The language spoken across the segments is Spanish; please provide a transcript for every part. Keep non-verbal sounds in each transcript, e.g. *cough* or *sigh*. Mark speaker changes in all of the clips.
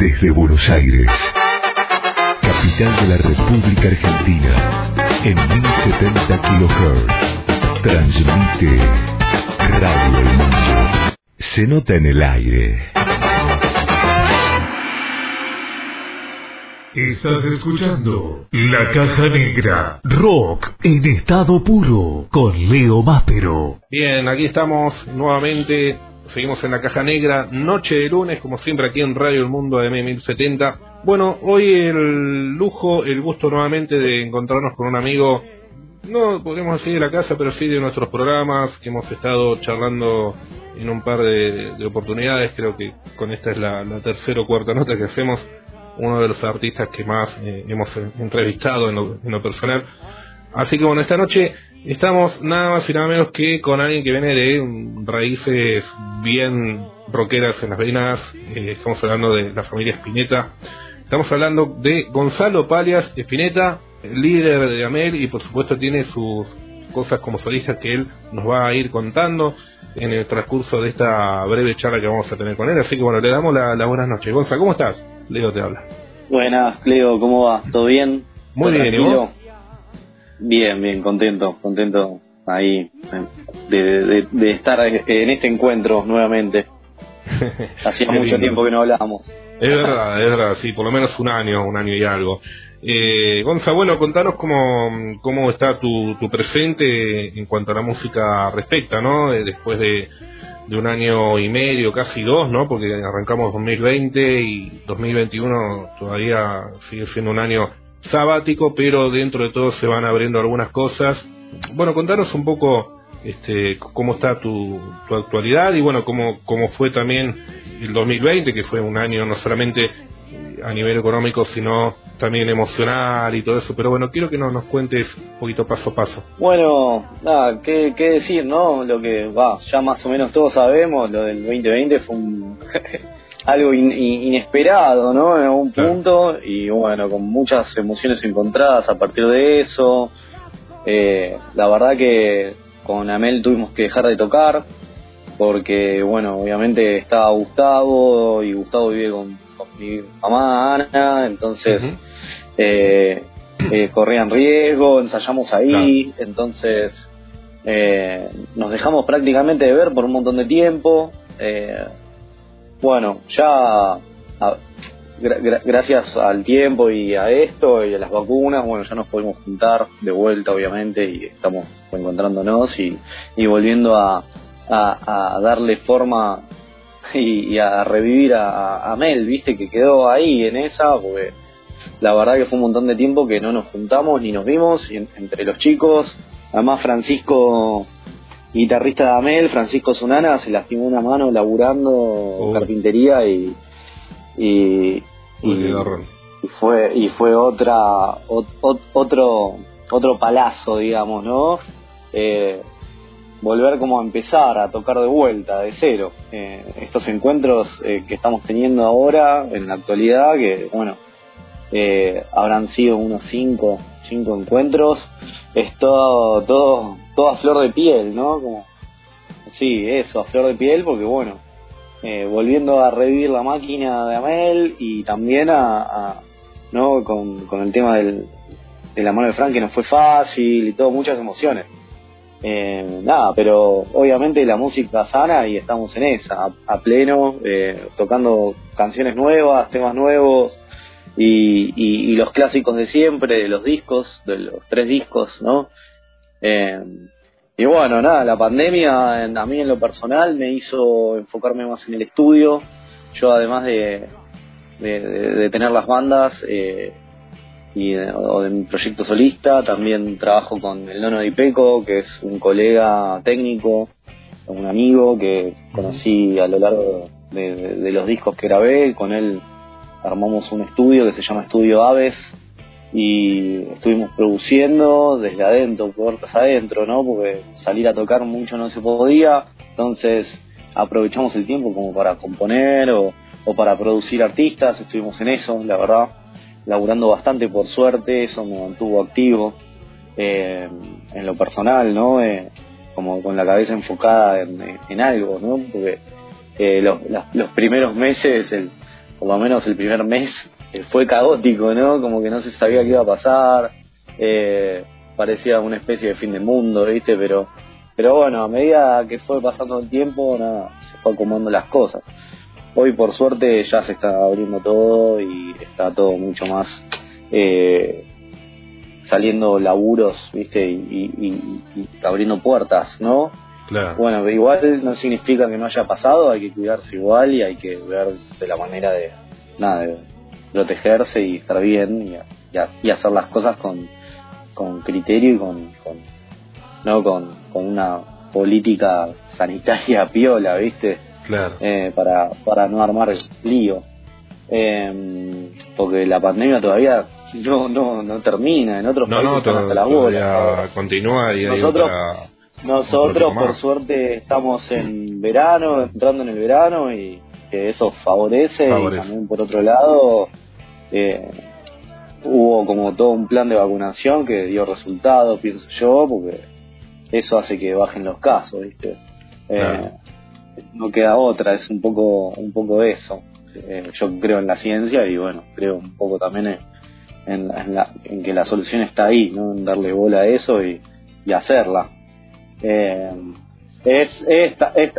Speaker 1: desde Buenos Aires, capital de la República Argentina, en 1070 kHz. Transmite Radio El Mundo. Se nota en el aire. Estás escuchando La Caja Negra, rock en estado puro, con Leo Máspero.
Speaker 2: Bien, aquí estamos nuevamente, seguimos en La Caja Negra, noche de lunes, como siempre aquí en Radio El Mundo de 1070. Bueno, hoy el lujo, el gusto nuevamente de encontrarnos con un amigo, no podemos decir de la casa, pero sí de nuestros programas, que hemos estado charlando en un par de, oportunidades, creo que con esta es la, la tercera o cuarta nota que hacemos uno de los artistas que más eh, hemos entrevistado en lo, personal. Así que bueno, esta noche estamos nada más y nada menos que con alguien que viene de raíces bien rockeras en las venas. Eh, estamos hablando de la familia Espineta. Estamos hablando de Gonzalo Palias Espineta, líder de Amel y por supuesto tiene sus cosas como solista que él nos va a ir contando en el transcurso de esta breve charla que vamos a tener con él. Así que bueno, le damos la, buenas noches. Gonzalo, ¿cómo estás? Leo te habla.
Speaker 3: Buenas, Leo, ¿cómo va? ¿Todo bien?
Speaker 2: Muy bien, ¿y vos?
Speaker 3: Bien, bien, contento, contento ahí de, de, estar en este encuentro nuevamente. *laughs* Hacía mucho tiempo que no hablábamos.
Speaker 2: Es verdad, es verdad, sí, por lo menos un año, un año y algo. Eh, Gonza, bueno, contanos cómo, cómo está tu, tu presente en cuanto a la música respecta, ¿no? Eh, después de, de un año y medio, casi dos, ¿no? Porque arrancamos 2020 y 2021 todavía sigue siendo un año sabático, pero dentro de todo se van abriendo algunas cosas. Bueno, contanos un poco este, cómo está tu, tu actualidad y bueno, cómo, cómo fue también el 2020, que fue un año no solamente a nivel económico, sino también emocional y todo eso. Pero bueno, quiero que nos, nos cuentes un poquito paso a paso.
Speaker 3: Bueno, nada, ¿qué, qué decir, no? Lo que va, ya más o menos todos sabemos, lo del 2020 fue un *laughs* algo inesperado, ¿no? En algún punto, y bueno, con muchas emociones encontradas a partir de eso. Eh, la verdad que con Amel tuvimos que dejar de tocar, porque bueno, obviamente estaba Gustavo, y Gustavo vive con mi mamá Ana, entonces eh, eh, corrían riesgo, ensayamos ahí, entonces eh, nos dejamos prácticamente de ver por un montón de tiempo. Bueno, ya gracias al tiempo y a esto y a las vacunas, bueno, ya nos podemos juntar de vuelta, obviamente, y estamos encontrándonos y, y volviendo a, a, darle forma y, a revivir a, Mel, viste, que quedó ahí en esa, porque la verdad que fue un montón de tiempo que no nos juntamos ni nos vimos, entre los chicos, además Francisco, guitarrista de Amel, Francisco Sunana, se lastimó una mano laburando oh. carpintería y, y, fue y fue otra otro otro palazo digamos no eh, volver como a empezar a tocar de vuelta, de cero. Eh, estos encuentros eh, que estamos teniendo ahora, en la actualidad, que bueno, eh, habrán sido unos cinco, cinco encuentros, es todo, todo, todo a flor de piel, ¿no? Como, sí, eso, a flor de piel, porque bueno, volviendo a revivir la máquina de Amel y también a, ¿no? Con, con el tema del, de la mano de Frank que no fue fácil y todo, muchas emociones. Eh, nada, pero obviamente la música sana y estamos en esa, a, pleno, eh, tocando canciones nuevas, temas nuevos y, los clásicos de siempre, de los discos, de los tres discos, ¿no? Eh, y bueno, nada, la pandemia a mí en lo personal me hizo enfocarme más en el estudio. Yo además de, de tener las bandas, eh, y o de mi proyecto solista. También trabajo con el Nono de Ipeco, que es un colega técnico, un amigo que conocí a lo largo de, los discos que grabé. Con él armamos un estudio que se llama Estudio Aves y estuvimos produciendo desde adentro, puertas adentro, ¿no? Porque salir a tocar mucho no se podía, entonces aprovechamos el tiempo como para componer o, o para producir artistas, estuvimos en eso, la verdad laburando bastante por suerte, eso me mantuvo activo eh, en lo personal, ¿no? Eh, como con la cabeza enfocada en, algo, ¿no? Porque eh, los, los, primeros meses, el, por lo menos el primer mes eh, fue caótico, ¿no? Como que no se sabía qué iba a pasar, eh, parecía una especie de fin de mundo, ¿viste? Pero, pero bueno, a medida que fue pasando el tiempo, nada, se fue acomodando las cosas. Hoy, por suerte, ya se está abriendo todo y está todo mucho más eh, saliendo laburos, ¿viste? Y, abriendo puertas, ¿no?
Speaker 2: Claro.
Speaker 3: Bueno, igual no significa que no haya pasado, hay que cuidarse igual y hay que ver de la manera de, nada, de protegerse y estar bien y, y hacer las cosas con, con criterio y con, con no con, con una política sanitaria *laughs* piola, ¿viste?
Speaker 2: Claro.
Speaker 3: Eh, para, para no armar lío. Eh, porque la pandemia todavía no no no termina en otros
Speaker 2: no, países no, hasta la bola continúa y
Speaker 3: nosotros nosotros por suerte estamos en verano entrando en el verano y que eso favorece, y también por otro lado eh, hubo como todo un plan de vacunación que dio resultado pienso yo porque eso hace que bajen los casos viste eh, no queda otra es un poco un poco eso. Eh, yo creo en la ciencia y bueno creo un poco también en, en, la, en que la solución está ahí no en darle bola a eso y, y hacerla eh, es, es,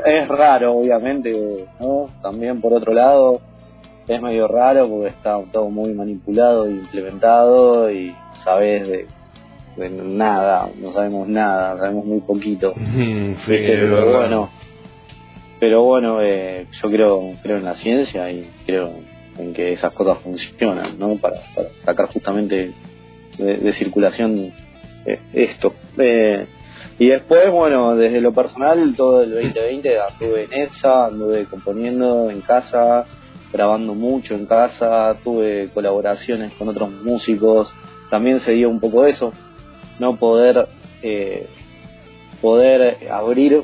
Speaker 3: es, raro obviamente no también por otro lado es medio raro porque está todo muy manipulado e implementado y sabes de, nada no sabemos nada sabemos muy poquito *laughs*
Speaker 2: pero
Speaker 3: bueno pero bueno, eh, yo creo, creo en la ciencia y creo en que esas cosas funcionan, ¿no? Para, sacar justamente de, circulación eh, esto. Eh, y después, bueno, desde lo personal, todo el 2020 anduve en esa, anduve componiendo en casa, grabando mucho en casa, tuve colaboraciones con otros músicos, también se dio un poco eso, no poder poder abrir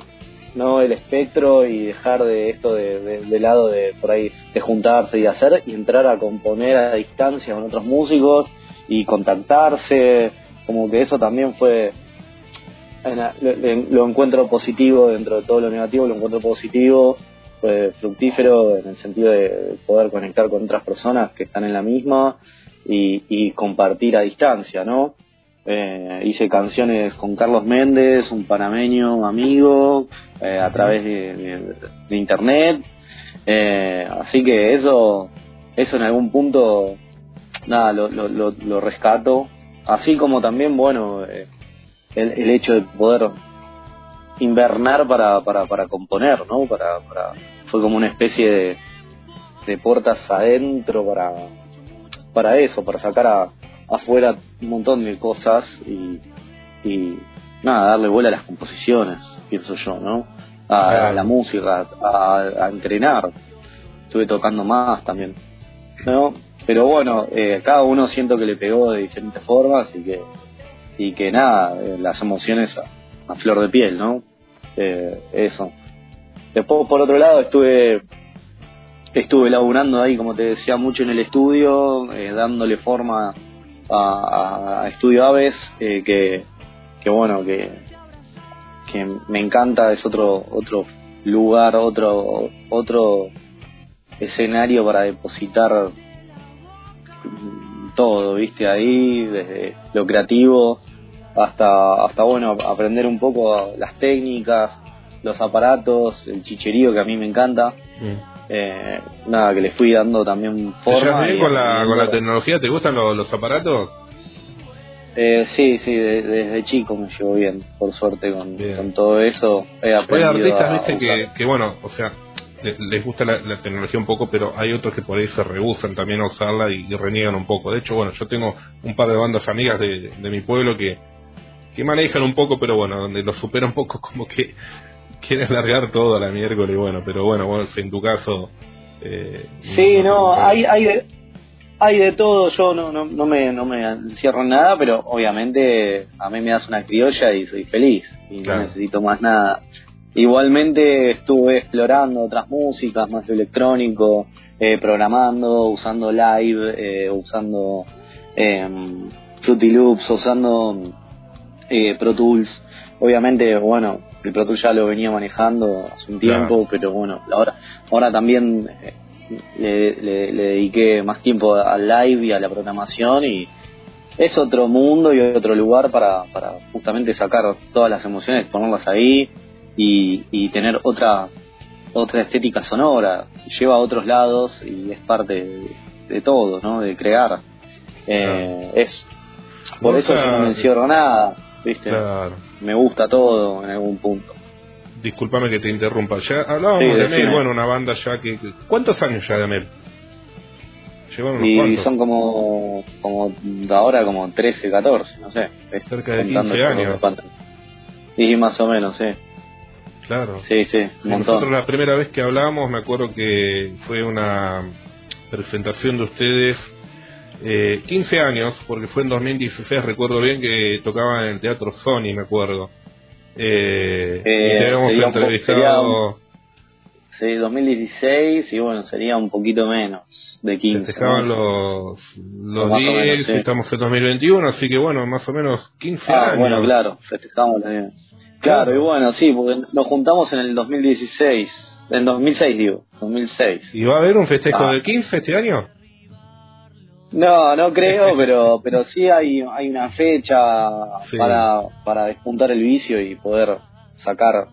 Speaker 3: no el espectro y dejar de esto de, de, lado de por ahí de juntarse y hacer y entrar a componer a distancia con otros músicos y contactarse como que eso también fue lo encuentro positivo dentro de todo lo negativo lo encuentro positivo fue fructífero en el sentido de poder conectar con otras personas que están en la misma y, y compartir a distancia no eh, hice canciones con Carlos Méndez, un panameño amigo, eh, a través de, internet. Eh, así que eso, eso en algún punto, nada, lo, lo, lo, rescato. Así como también, bueno, el, el, hecho de poder invernar para, para, para componer, ¿no? Para, para, fue como una especie de, de puertas adentro para, para eso, para sacar a, afuera un montón de cosas y, y nada, darle vuela a las composiciones, pienso yo, ¿no? A, la música, a, entrenar. Estuve tocando más también, ¿no? Pero bueno, eh, cada uno siento que le pegó de diferentes formas y que, y que nada, eh, las emociones a, flor de piel, ¿no? Eh, eso. Después, por otro lado, estuve estuve laburando ahí, como te decía, mucho en el estudio, dándole forma a, Estudio Aves, eh, que, que bueno, que, que me encanta, es otro, otro lugar, otro, otro escenario para depositar todo, viste, ahí, desde lo creativo hasta, hasta bueno, aprender un poco las técnicas, los aparatos, el chicherío que a mí me encanta. Mm eh, nada, que le fui dando también forma.
Speaker 2: ¿Te con la, con la tecnología? ¿Te gustan los, aparatos?
Speaker 3: Eh, sí, sí, desde chico me llevo bien, por suerte, con, con todo eso. He aprendido
Speaker 2: hay artistas, viste, que, bueno, o sea, les, gusta la, tecnología un poco, pero hay otros que por ahí se rehusan también a usarla y, reniegan un poco. De hecho, bueno, yo tengo un par de bandas amigas de, de mi pueblo que, que manejan un poco, pero bueno, donde lo supera un poco *laughs* como que quieres largar todo a la miércoles, bueno, pero bueno, bueno en tu caso...
Speaker 3: Eh, sí, no, hay, hay, de, hay de todo, yo no, no, no, me, no me encierro en nada, pero obviamente a mí me das una criolla y soy feliz y no necesito más nada. Igualmente estuve explorando otras músicas, más electrónico, eh, programando, usando live, eh, usando eh, Fruity Loops, usando eh, Pro Tools. Obviamente, bueno, el Pro ya lo venía manejando hace un tiempo, pero bueno, ahora, ahora también eh, le, le, dediqué más tiempo al live y a la programación y es otro mundo y otro lugar para, para justamente sacar todas las emociones, ponerlas ahí y, y tener otra otra estética sonora, lleva a otros lados y es parte de, todo, ¿no? De crear. Eh, es por eso yo no me encierro nada, ¿viste? Me gusta todo en algún punto.
Speaker 2: Disculpame que te interrumpa. Ya hablábamos de Amel, bueno, una banda ya que... ¿Cuántos años ya de Amel?
Speaker 3: y son como, como ahora como 13, 14, no sé.
Speaker 2: Cerca de 15 años.
Speaker 3: Y más o menos, sí.
Speaker 2: Claro.
Speaker 3: Sí, sí.
Speaker 2: nosotros la primera vez que hablamos, me acuerdo que fue una presentación de ustedes, eh, 15 años, porque fue en 2016, recuerdo bien que tocaban en el Teatro Sony, me acuerdo. Eh, eh habíamos entrevistado...
Speaker 3: sí, 2016 y bueno, sería un poquito menos de 15.
Speaker 2: Festejaban los, los 10 estamos en 2021, así que bueno, más o menos 15 ah, años.
Speaker 3: Bueno, claro, festejamos los 10. Claro, y bueno, sí, porque nos juntamos en el 2016, en 2006 digo, 2006. ¿Y
Speaker 2: va a haber un festejo ah. de 15 este año?
Speaker 3: No, no creo, pero pero sí hay hay una fecha para para despuntar el vicio y poder sacar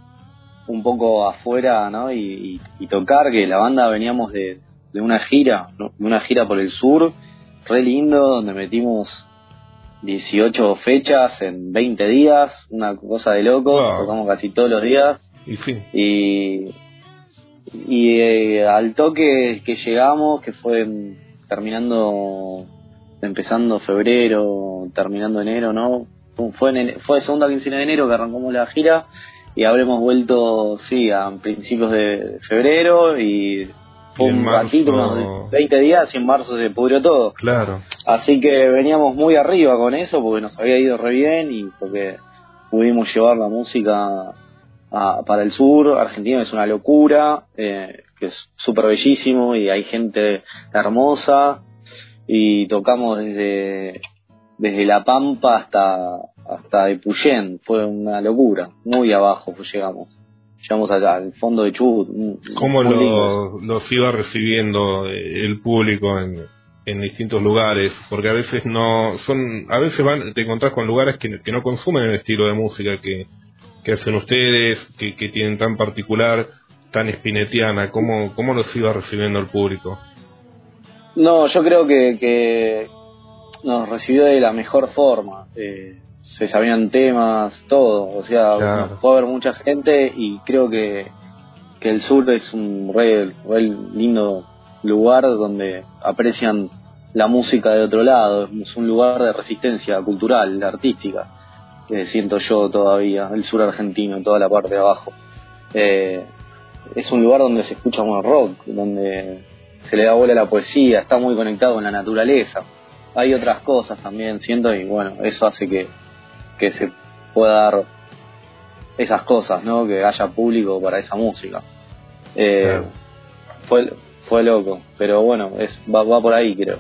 Speaker 3: un poco afuera, ¿no? Y, y, tocar que la banda veníamos de, de una gira, de una gira por el sur, re lindo, donde metimos 18 fechas en 20 días, una cosa de locos, tocamos casi todos los días.
Speaker 2: Y,
Speaker 3: y, eh, al toque que llegamos, que fue terminando, empezando febrero, terminando enero, ¿no? Fue, en, fue segunda quincena de enero que arrancamos la gira y habremos vuelto, sí, a principios de febrero y fue un ratito, unos 20 días y en marzo se pudrió todo.
Speaker 2: Claro.
Speaker 3: Así que veníamos muy arriba con eso porque nos había ido re bien y porque pudimos llevar la música para el sur. Argentina es una locura, eh, que es súper bellísimo y hay gente hermosa y tocamos desde, desde La Pampa hasta, hasta Epuyén. Fue una locura, muy abajo pues llegamos llegamos allá, al fondo de Chubut.
Speaker 2: ¿Cómo lo, los iba recibiendo el público en, en distintos lugares? Porque a veces no, son, a veces van, te encontrás con lugares que, que no consumen el estilo de música que, que hacen ustedes, que, que tienen tan particular, tan espinetiana. ¿Cómo, ¿Cómo los iba recibiendo el público?
Speaker 3: No, yo creo que, que nos recibió de la mejor forma. Eh, se sabían temas, todo, o sea, fue a haber mucha gente y creo que, que el sur es un re, lindo lugar donde aprecian la música de otro lado, es un lugar de resistencia cultural, artística, que siento yo todavía, el sur argentino, toda la parte de abajo. Eh, es un lugar donde se escucha más rock, donde se le da bola a la poesía, está muy conectado con la naturaleza. Hay otras cosas también, siento, y bueno, eso hace que, que se pueda dar esas cosas, ¿no? Que haya público para esa música. Eh, fue, fue loco, pero bueno, es, va, va por ahí creo.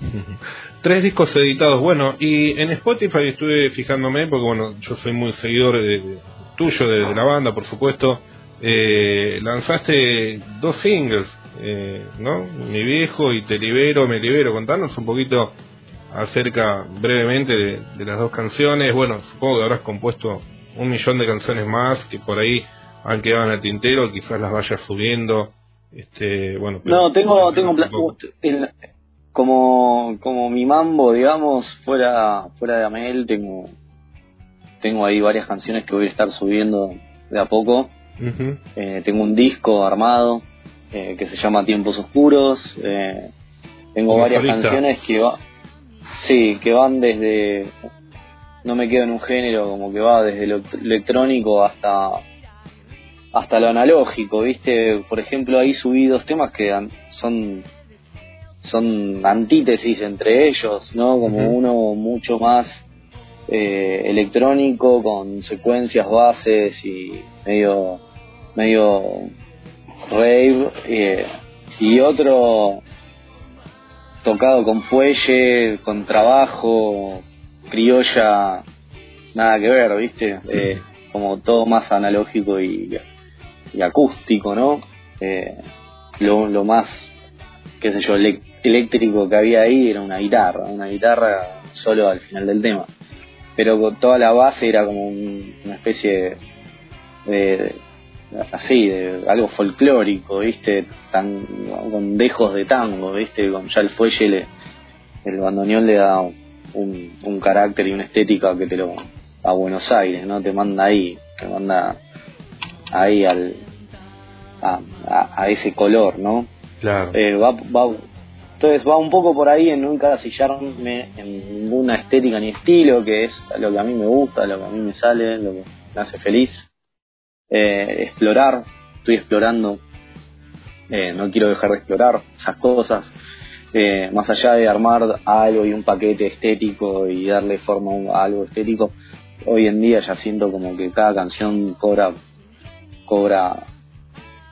Speaker 3: *laughs*
Speaker 2: Tres discos editados, bueno, y en Spotify estuve fijándome, porque bueno, yo soy muy seguidor de, tuyo, de, la banda, por supuesto. Eh, lanzaste dos singles, eh, ¿no? Mi viejo y Te libero, me libero. Contanos un poquito acerca brevemente de, las dos canciones. Bueno, supongo que habrás compuesto un millón de canciones más que por ahí han quedado en el tintero, quizás las vayas subiendo. Este, bueno,
Speaker 3: no, tengo, tengo como, como mi mambo, digamos, fuera, fuera de Amel, tengo, tengo ahí varias canciones que voy a estar subiendo de a poco. Eh, tengo un disco armado eh, que se llama Tiempos Oscuros. Eh, tengo varias canciones que va, Sí, que van desde. No me quedo en un género, como que va desde lo electrónico hasta hasta lo analógico, ¿viste? Por ejemplo, ahí subí dos temas que son son antítesis entre ellos, ¿no? Como uno mucho más eh, electrónico con secuencias bases y medio medio rave eh, y otro tocado con fuelle, con trabajo, criolla, nada que ver, ¿viste? Eh, como todo más analógico y, acústico, ¿no? Eh, lo, más qué sé yo, eléctrico que había ahí era una guitarra, una guitarra solo al final del tema. Pero toda la base era como una especie de, así, de algo folclórico, ¿viste? Tan, con dejos de tango, ¿viste? Con ya el fuelle, el bandoneón le da un, un carácter y una estética que te lo a Buenos Aires, ¿no? Te manda ahí, te manda ahí al a, a, ese color, ¿no?
Speaker 2: Claro.
Speaker 3: Eh, va, va, entonces va un poco por ahí en no encasillarme en ninguna estética ni estilo, que es lo que a mí me gusta, lo que a mí me sale, lo que me hace feliz. Eh, explorar, estoy explorando, eh, no quiero dejar de explorar esas cosas. Eh, más allá de armar algo y un paquete estético y darle forma a algo estético, hoy en día ya siento como que cada canción cobra, cobra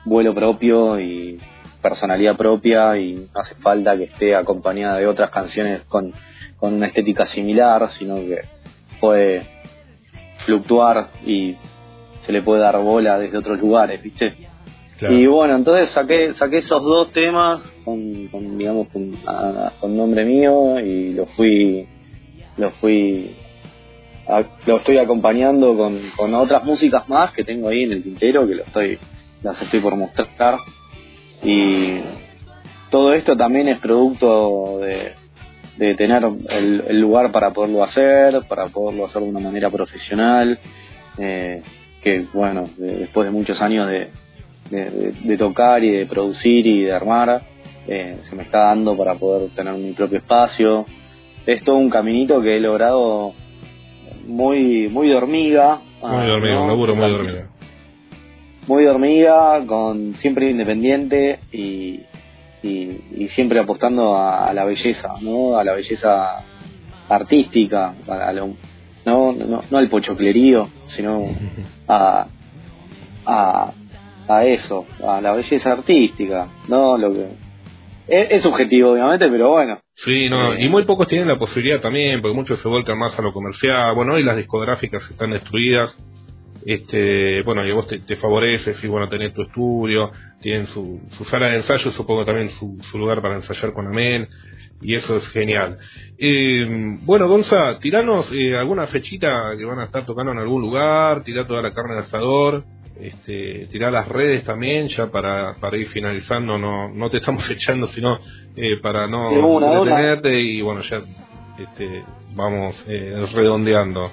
Speaker 3: vuelo propio y personalidad propia y no hace falta que esté acompañada de otras canciones con, con una estética similar, sino que puede fluctuar y se le puede dar bola desde otros lugares, ¿viste? Y bueno, entonces saqué saqué esos dos temas con, con digamos con, con nombre mío y lo fui lo fui lo estoy acompañando con, con otras músicas más que tengo ahí en el tintero que lo estoy las estoy por mostrar y todo esto también es producto de, de tener el, lugar para poderlo hacer, para poderlo hacer de una manera profesional, eh, que bueno, después de muchos años de, de, tocar y de producir y de armar, eh, se me está dando para poder tener mi propio espacio. Es todo un caminito que he logrado muy muy de hormiga.
Speaker 2: Muy de hormiga, un laburo muy de hormiga
Speaker 3: muy hormiga, con siempre independiente y, y, siempre apostando a, la belleza, ¿no? A la belleza artística, a no, no, no al pochoclerío, sino a, a, a eso, a la belleza artística, ¿no? Lo que es, subjetivo, obviamente, pero bueno.
Speaker 2: Sí, no, y muy pocos tienen la posibilidad también, porque muchos se vuelcan más a lo comercial. Bueno, hoy las discográficas están destruidas este, bueno, y vos te, te favoreces y bueno, tenés tu estudio, tienen su, su sala de ensayo, supongo también su, su lugar para ensayar con Amén, y eso es genial. Eh, bueno, Gonza, tiranos eh, alguna fechita que van a estar tocando en algún lugar, tirar toda la carne de asador, este, tirar las redes también, ya para, para ir finalizando, no, no te estamos *laughs* echando, sino eh, para no detenerte y bueno, ya este, vamos eh, redondeando.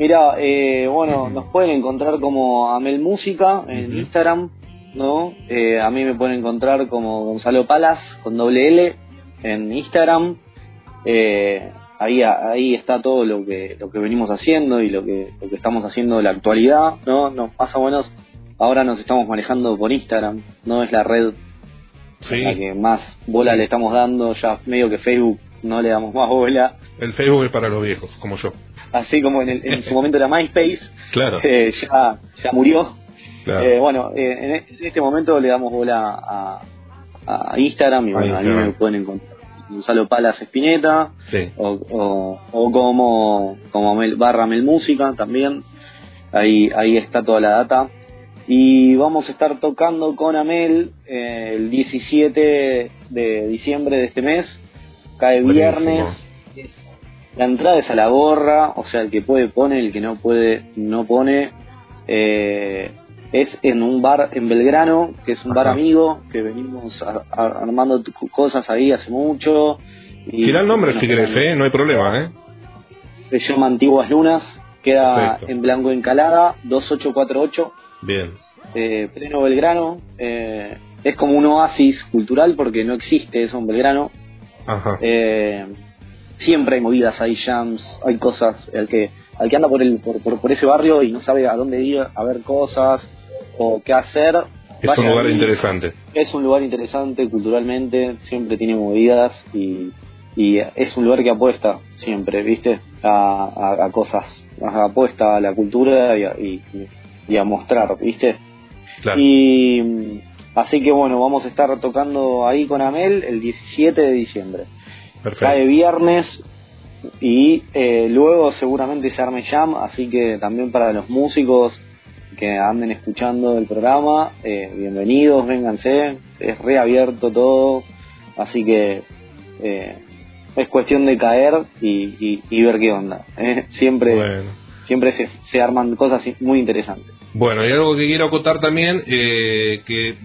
Speaker 3: Mira, eh, bueno, nos pueden encontrar como Amel Música en Instagram, ¿no? Eh, a mí me pueden encontrar como Gonzalo Palas con doble L en Instagram. Eh, ahí ahí está todo lo que lo que venimos haciendo y lo que lo que estamos haciendo en la actualidad, ¿no? Nos más o menos ahora nos estamos manejando por Instagram, no es la red la que más bola le estamos dando, ya medio que Facebook no le damos más bola.
Speaker 2: El Facebook es para los viejos, como yo
Speaker 3: así como en, en su momento era MySpace, *laughs*
Speaker 2: claro.
Speaker 3: Eh, ya, ya murió. Eh, bueno, eh, en, este momento le damos bola a, a Instagram y bueno, ahí me pueden encontrar. Gonzalo Palas Espineta o, o, como, como Mel, barra Mel Música también. Ahí, ahí está toda la data. Y vamos a estar tocando con Amel el 17 de diciembre de este mes. Cae viernes la entrada es a la gorra, o sea, el que puede pone, el que no puede no pone. Eh, es en un bar en Belgrano, que es un bar amigo, que venimos armando cosas ahí hace mucho.
Speaker 2: Y Tira el nombre si querés, ¿eh? no hay problema. ¿eh?
Speaker 3: Se llama Antiguas Lunas, queda en Blanco Encalada, 2848.
Speaker 2: Bien.
Speaker 3: Eh, pleno Belgrano. Eh, es como un oasis cultural porque no existe eso en Belgrano.
Speaker 2: Ajá.
Speaker 3: Eh, siempre hay movidas, hay jams, hay cosas. El que, al que anda por, el, por, por, ese barrio y no sabe a dónde ir a ver cosas o qué hacer.
Speaker 2: Es un lugar interesante.
Speaker 3: Es un lugar interesante culturalmente, siempre tiene movidas y, y es un lugar que apuesta siempre, ¿viste? A, a, cosas, apuesta a la cultura y a, y, a mostrar, ¿viste? Y así que bueno, vamos a estar tocando ahí con Amel el 17 de diciembre. Cae viernes y eh, luego seguramente se arme jam, así que también para los músicos que anden escuchando el programa, eh, bienvenidos, vénganse, es reabierto todo, así que eh, es cuestión de caer y, ver qué onda. ¿eh? Siempre, siempre se, se arman cosas muy interesantes.
Speaker 2: Bueno, y algo que quiero acotar también, eh, que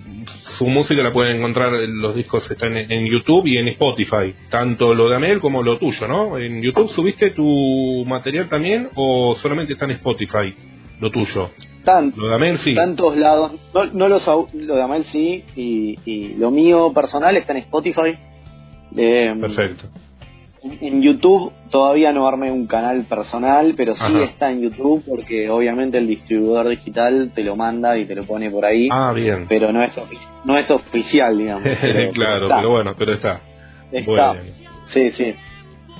Speaker 2: su música la pueden encontrar, los discos están en, YouTube y en Spotify, tanto lo de Amel como lo tuyo, ¿no? ¿En YouTube subiste tu material también o solamente está en Spotify, lo tuyo?
Speaker 3: lo de Amel sí. Tantos lados, no, no los, lo de Amel sí, y, y, lo mío personal está en Spotify.
Speaker 2: Eh, Perfecto
Speaker 3: en YouTube todavía no armé un canal personal, pero sí está en YouTube porque obviamente el distribuidor digital te lo manda y te lo pone por ahí.
Speaker 2: Ah, bien.
Speaker 3: Pero no es, no es oficial, digamos. *laughs*
Speaker 2: claro, pero, bueno, pero está.
Speaker 3: Está. Sí, sí.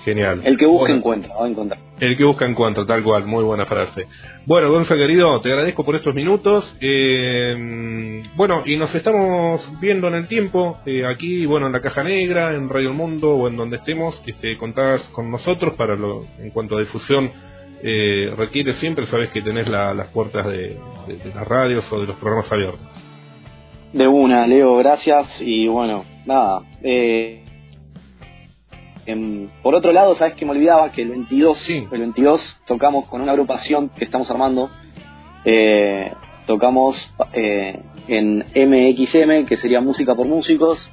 Speaker 2: Genial.
Speaker 3: El que busca encuentra, va a encontrar.
Speaker 2: El que busca encuentra, tal cual, muy buena frase. Bueno, Gonzalo querido, te agradezco por estos minutos. Eh, bueno, y nos estamos viendo en el tiempo, eh, aquí, bueno, en la Caja Negra, en Radio El Mundo o en donde estemos, este, contás con nosotros para lo, en cuanto a difusión eh, requiere siempre, sabes que tenés las puertas de, de las radios o de los programas abiertos.
Speaker 3: De una, Leo, gracias y bueno, nada. Eh, por otro lado, sabes que me olvidaba que el 22, el 22 tocamos con una agrupación que estamos armando. Eh, tocamos eh, en MXM, que sería Música por Músicos.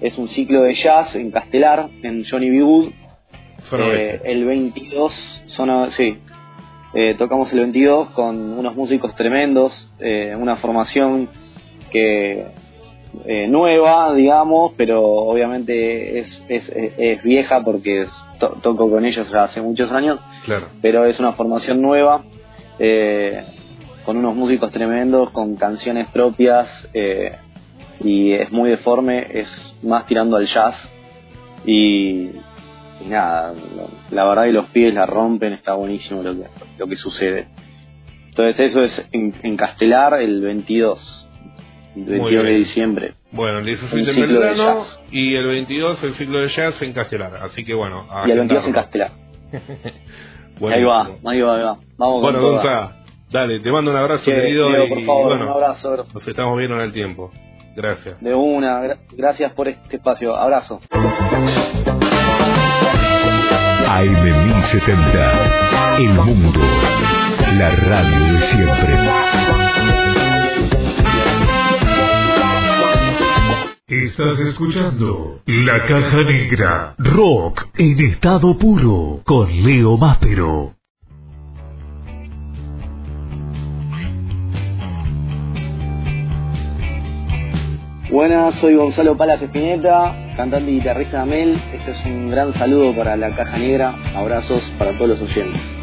Speaker 3: Es un ciclo de jazz en Castelar, en Johnny B. Wood. Eh, el 22, zona, sí. tocamos el 22 con unos músicos tremendos, una formación que eh, nueva, digamos, pero obviamente es, es, es vieja porque toco con ellos hace muchos años,
Speaker 2: claro.
Speaker 3: pero es una formación nueva, eh, con unos músicos tremendos, con canciones propias, eh, y es muy deforme, es más tirando al jazz, y, nada, la verdad que los pies la rompen, está buenísimo lo que, lo que sucede. Entonces eso es en, en Castelar el 22 el 22 de diciembre.
Speaker 2: Bueno, el 17 en Belgrano y el 22 el ciclo de jazz en Castelar. Así que bueno.
Speaker 3: Y el 22 en Castelar. *laughs* ahí va, ahí va, ahí va. Vamos
Speaker 2: bueno, Gonza, dale, te mando un abrazo, querido.
Speaker 3: por favor, un abrazo.
Speaker 2: Nos estamos viendo en el tiempo. Gracias.
Speaker 3: De una, gracias por este espacio. Abrazo.
Speaker 1: AM1070, El Mundo, la radio de siempre. Estás escuchando La Caja Negra, rock en estado puro, con Leo Máspero.
Speaker 3: Buenas, soy Gonzalo Palas Espineta, cantante y guitarrista de Amel. Este es un gran saludo para La Caja Negra. Abrazos para todos los oyentes.